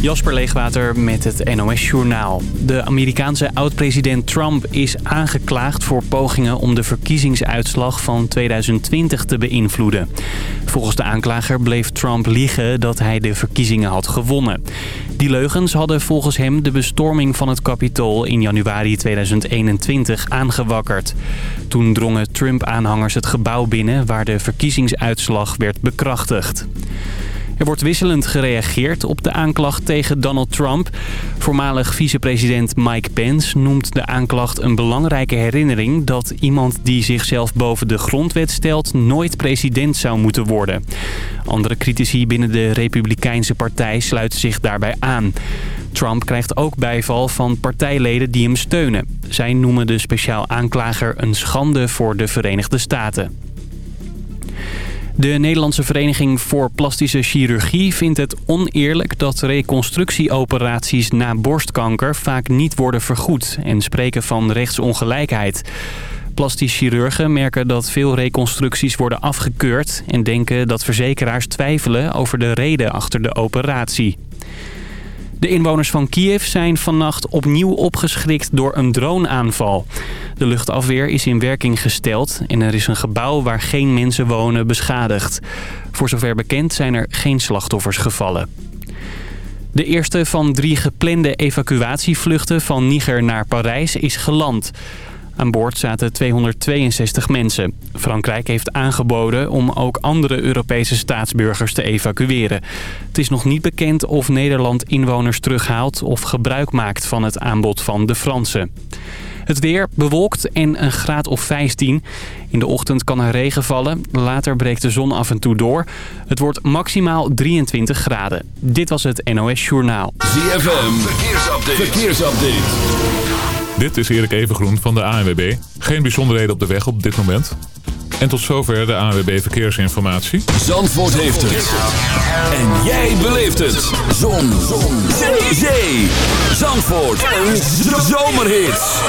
Jasper Leegwater met het NOS Journaal. De Amerikaanse oud-president Trump is aangeklaagd voor pogingen om de verkiezingsuitslag van 2020 te beïnvloeden. Volgens de aanklager bleef Trump liegen dat hij de verkiezingen had gewonnen. Die leugens hadden volgens hem de bestorming van het Capitool in januari 2021 aangewakkerd. Toen drongen Trump-aanhangers het gebouw binnen waar de verkiezingsuitslag werd bekrachtigd. Er wordt wisselend gereageerd op de aanklacht tegen Donald Trump. Voormalig vicepresident Mike Pence noemt de aanklacht een belangrijke herinnering... dat iemand die zichzelf boven de grondwet stelt nooit president zou moeten worden. Andere critici binnen de Republikeinse partij sluiten zich daarbij aan. Trump krijgt ook bijval van partijleden die hem steunen. Zij noemen de speciaal aanklager een schande voor de Verenigde Staten. De Nederlandse Vereniging voor Plastische Chirurgie vindt het oneerlijk dat reconstructieoperaties na borstkanker vaak niet worden vergoed en spreken van rechtsongelijkheid. Plastisch chirurgen merken dat veel reconstructies worden afgekeurd en denken dat verzekeraars twijfelen over de reden achter de operatie. De inwoners van Kiev zijn vannacht opnieuw opgeschrikt door een droneaanval. De luchtafweer is in werking gesteld en er is een gebouw waar geen mensen wonen beschadigd. Voor zover bekend zijn er geen slachtoffers gevallen. De eerste van drie geplande evacuatievluchten van Niger naar Parijs is geland. Aan boord zaten 262 mensen. Frankrijk heeft aangeboden om ook andere Europese staatsburgers te evacueren. Het is nog niet bekend of Nederland inwoners terughaalt of gebruik maakt van het aanbod van de Fransen. Het weer bewolkt en een graad of 15. In de ochtend kan er regen vallen. Later breekt de zon af en toe door. Het wordt maximaal 23 graden. Dit was het NOS Journaal. ZFM, verkeersupdate. verkeersupdate. Dit is Erik Evengroen van de ANWB. Geen bijzonderheden op de weg op dit moment. En tot zover de ANWB Verkeersinformatie. Zandvoort heeft het. En jij beleeft het. Zon. Zon. Zee. Zandvoort. Een zomerhit.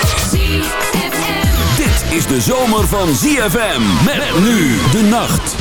Dit is de zomer van ZFM. Met nu de nacht.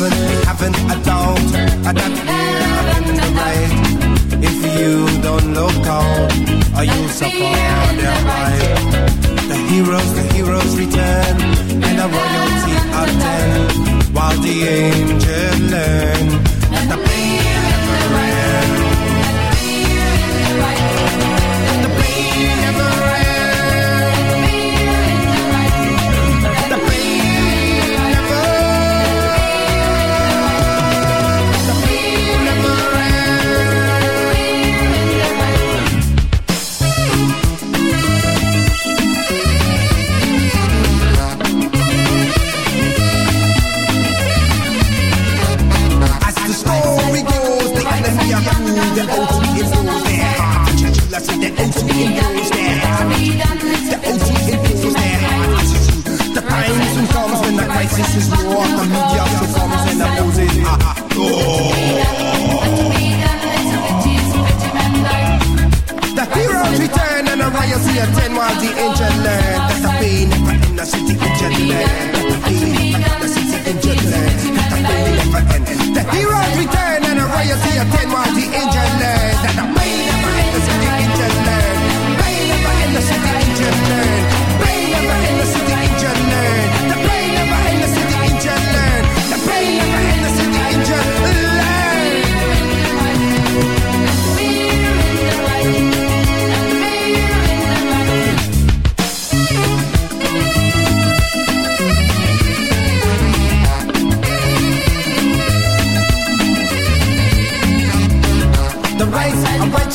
Haven't, we haven't a doubt that we're in the right. If you don't look out, or you suffer their right. The heroes, the heroes return, and the royalty attend, while the angels learn This is New York, the media also comes and opposes. Ah, ah, oh. The heroes return and the riots we attend while the angel learn that the pain never end, the city angel learn that the pain never end, the city angel learn that the pain never end. The heroes return and the riots we attend while the angel learn that the pain never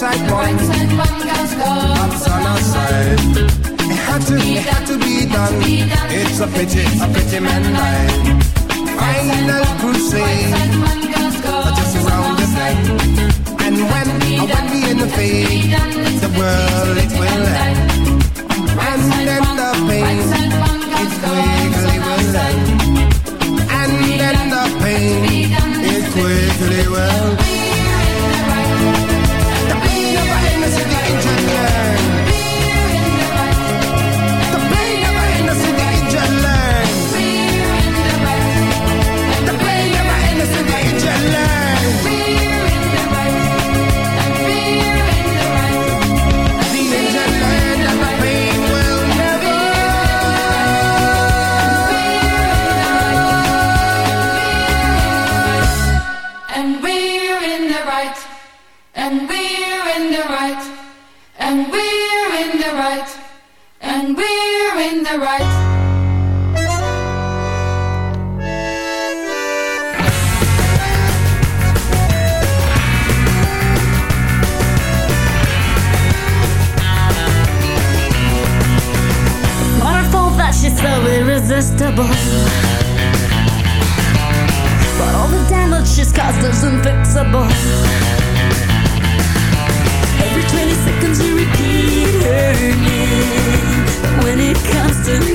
side one. That's on our side. It had to, it had to be done. It's a pity, a pity man life. Final crusade. Just around the bend. And when, and when we in the fade, the world it will end. And then the pain, it quickly will end. And then the pain, it quickly will end. irresistible. But all the damage she's caused is unfixable. Every 20 seconds you repeat her name. When it comes to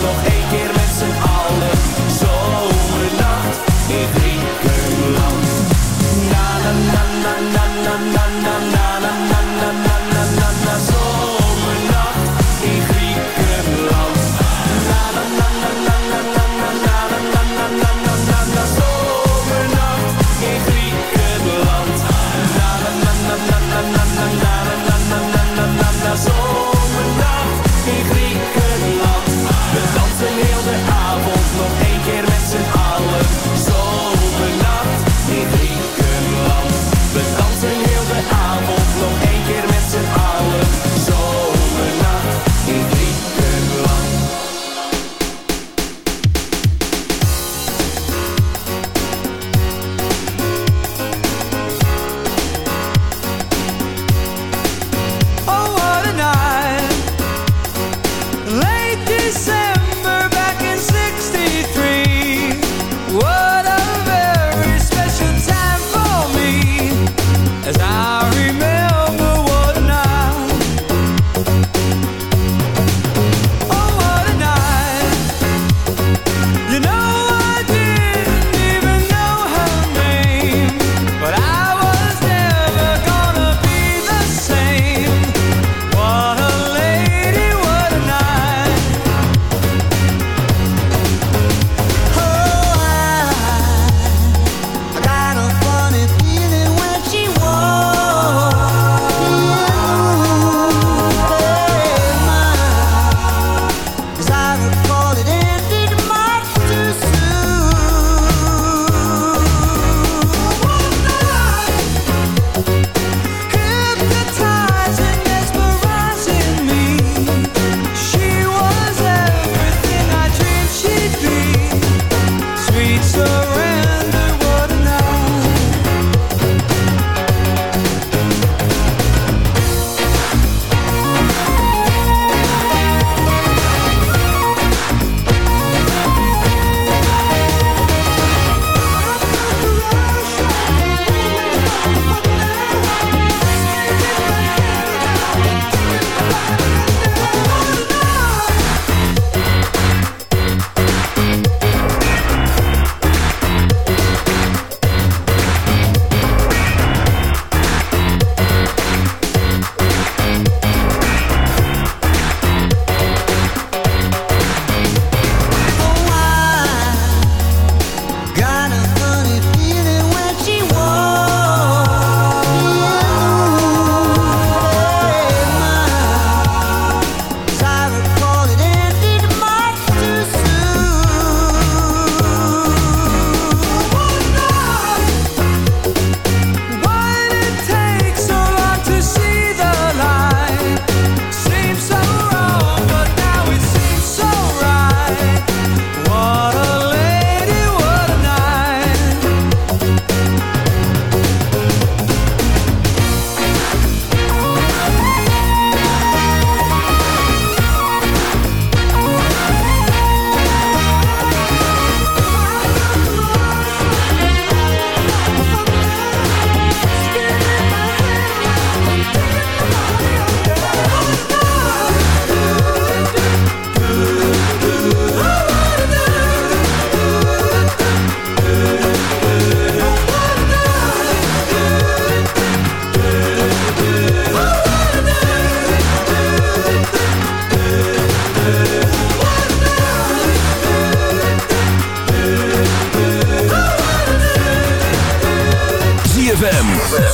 noch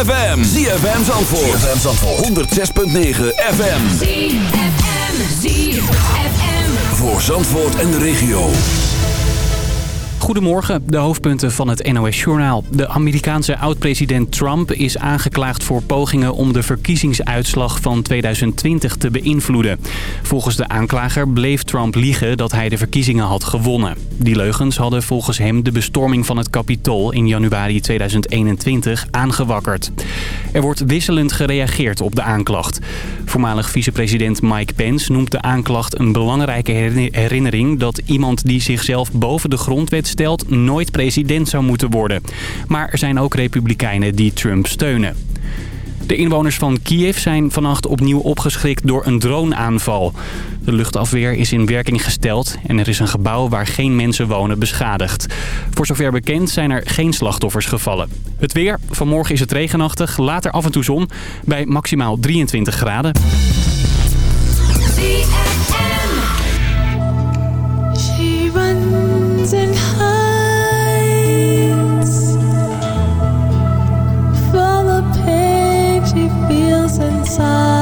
ZFM. ZFM Zandvoort. ZFM Zandvoort. 106.9 FM. ZFM, ZFM. Voor Zandvoort en de regio. Goedemorgen, de hoofdpunten van het NOS-journaal. De Amerikaanse oud-president Trump is aangeklaagd voor pogingen om de verkiezingsuitslag van 2020 te beïnvloeden. Volgens de aanklager bleef Trump liegen dat hij de verkiezingen had gewonnen. Die leugens hadden volgens hem de bestorming van het Capitool in januari 2021 aangewakkerd. Er wordt wisselend gereageerd op de aanklacht. Voormalig vicepresident Mike Pence noemt de aanklacht een belangrijke herinnering dat iemand die zichzelf boven de grondwet nooit president zou moeten worden. Maar er zijn ook republikeinen die Trump steunen. De inwoners van Kiev zijn vannacht opnieuw opgeschrikt door een droneaanval. De luchtafweer is in werking gesteld en er is een gebouw waar geen mensen wonen beschadigd. Voor zover bekend zijn er geen slachtoffers gevallen. Het weer, vanmorgen is het regenachtig, later af en toe zon bij maximaal 23 graden. side.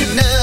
No.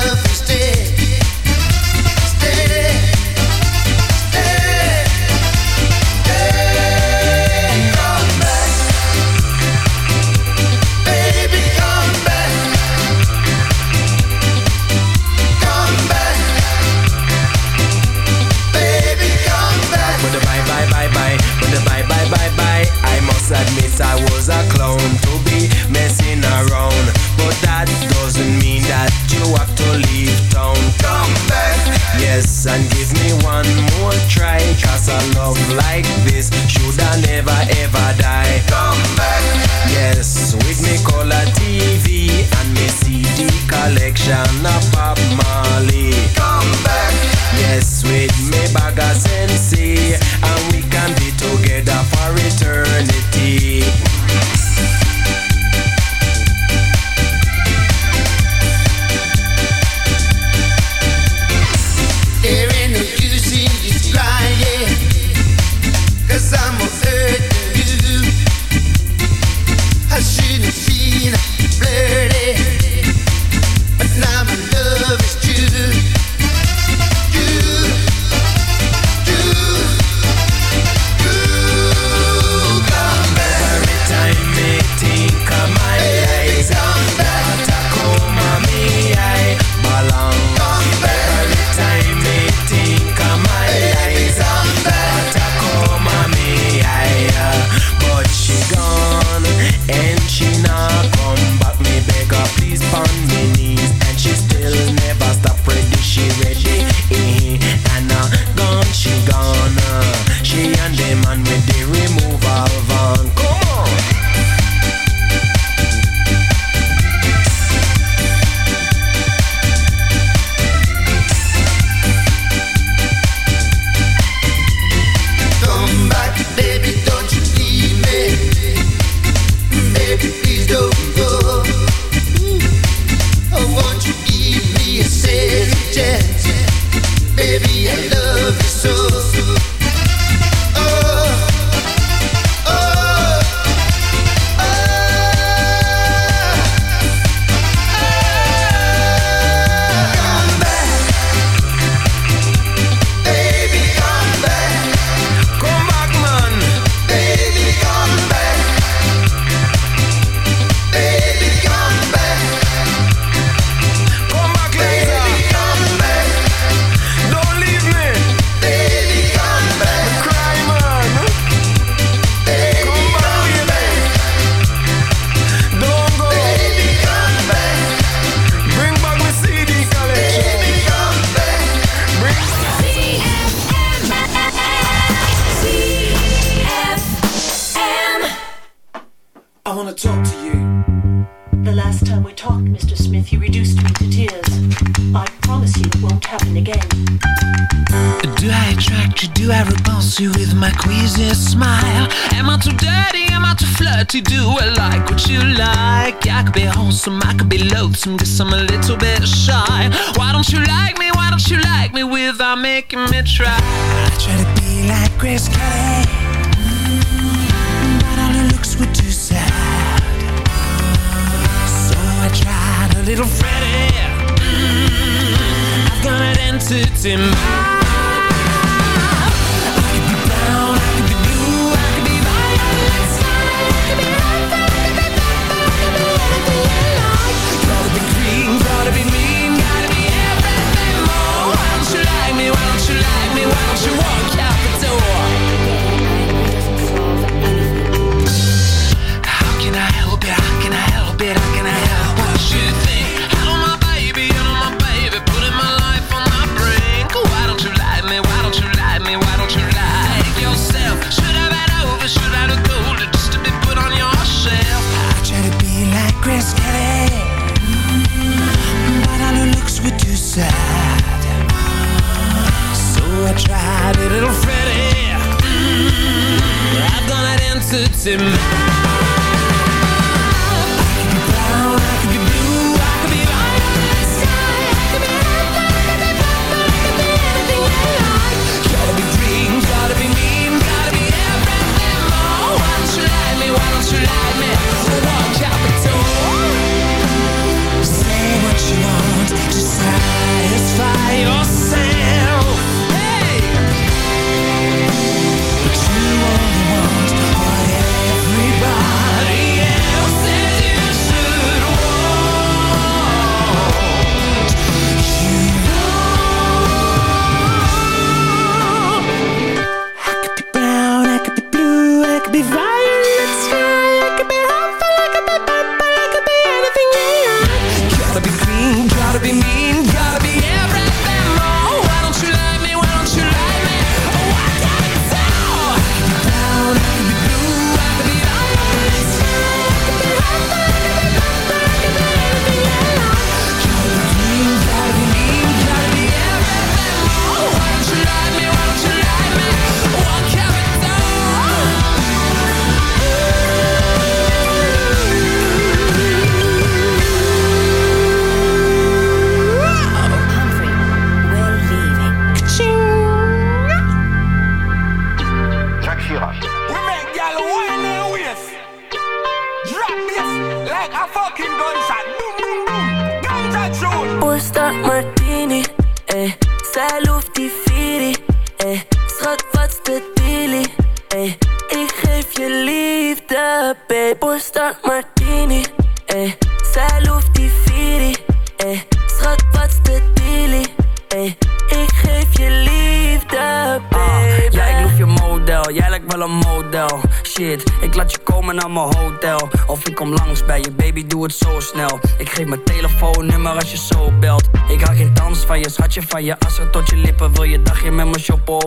it's in my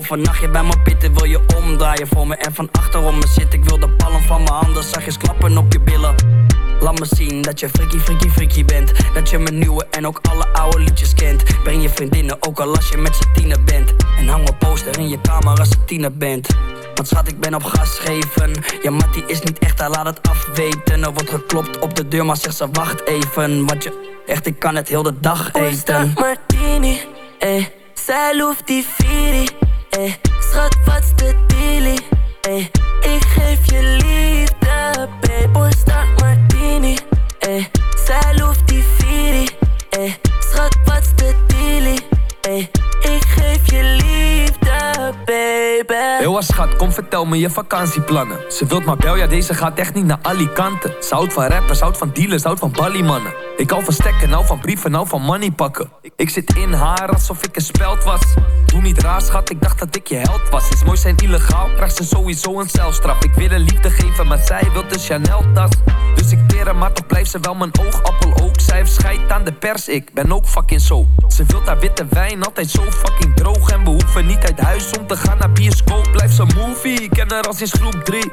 Vannacht je bij mijn pitten, wil je omdraaien voor me En van achterom me zit, ik wil de palm van mijn handen Zachtjes klappen op je billen Laat me zien dat je freaky, freaky, freaky bent Dat je mijn nieuwe en ook alle oude liedjes kent Breng je vriendinnen, ook al als je met z'n tienen bent En hang een poster in je kamer als je tiener bent Wat schat, ik ben op gas geven. Je mattie is niet echt, hij laat het afweten. Er wordt geklopt op de deur, maar zeg ze wacht even. Want je, echt, ik kan het heel de dag eten. Osta Martini, eh, zij loeft die Viri. Schat, wat de dealie? Hey, ik geef je liefde, baby. Heel schat, kom vertel me je vakantieplannen. Ze wilt maar bel, ja deze gaat echt niet naar Alicante. zout van rappers, zout van dealers, zout van balliemannen. Ik al van stekken, hou van brieven, hou van money pakken. Ik zit in haar alsof ik een speld was. Doe niet raar, schat, ik dacht dat ik je held was. Is mooi zijn illegaal, krijgt ze sowieso een celstraf. Ik wil een liefde geven, maar zij wil de Chanel-tas. Dus ik teer maar toch blijft ze wel mijn oogappel ook. Zij heeft aan de pers, ik ben ook fucking zo. Ze wil haar witte wijn, altijd zo fucking droog. En we hoeven niet uit huis om te gaan naar bioscoop. Blijf ze movie, ik ken haar als in groep 3.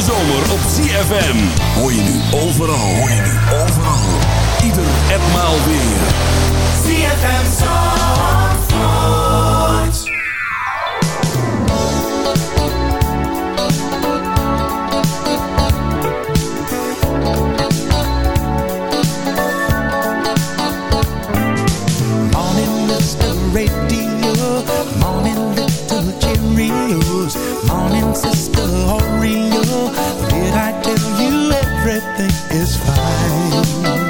De zomer op ZFM. Hoor je nu overal. Hoor je nu overal. Ieder en maal weer. ZFM Zandvoort. Morning, Mr. Radio. Morning, little Cheerios. Morning, Sister everything is fine?